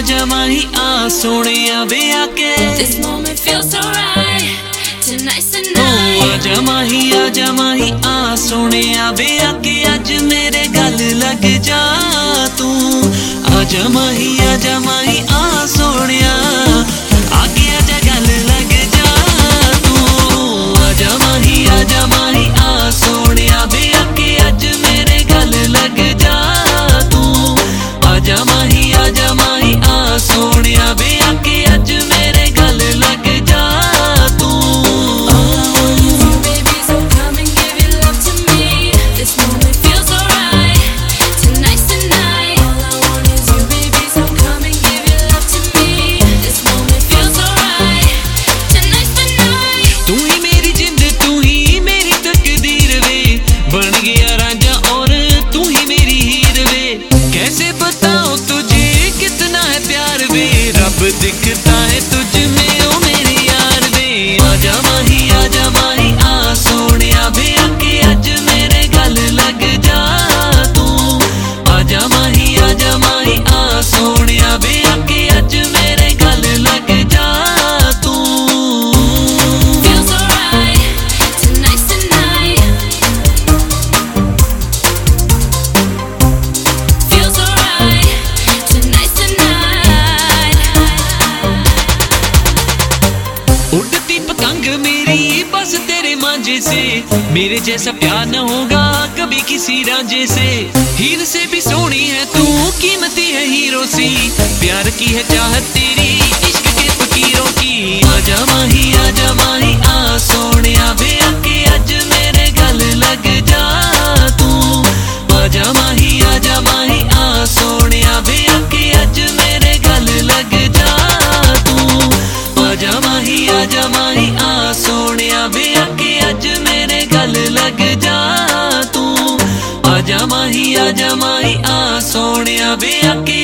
ਆ ਸੋਹਣਿਆ ਵੇ ਆ ਕੇ This moment feels so right. Tonight's the O night. ਆਜਾ ਮਾਹੀ ਆਜਾ ਮਾਹੀ ਆ ਸੋਹਣਿਆ ਵੇ ਆ ਕੇ ਅੱਜ ਮੇਰੇ ਗੱਲ ਲੱਗ ਜਾ ਤੂੰ ਆ ਸੋਹਣਿਆ तेरे से। मेरे जैसा प्यार न होगा कभी किसी रांझे से। हीर से भी सोनी है तू, कीमती है हीरो सी। प्यार की है चाहत तेरी, इश्क के फकीरों की। आजा माही आजा माही, आ सोनिया वे आके अज मेरे गल लग जा तू। आजा माही आजा माही, आ सोनिया वे आके अज मेरे गल लग जा तू। आजा माही आजा माही ਜਾਗ ਜਾ ਤੂੰ। ਆ ਜਾ ਮਾਹੀ ਆ ਜਾ ਮਾਹੀ ਆ ਸੋਹਣਿਆ ਵੇ ਅੱਕੇ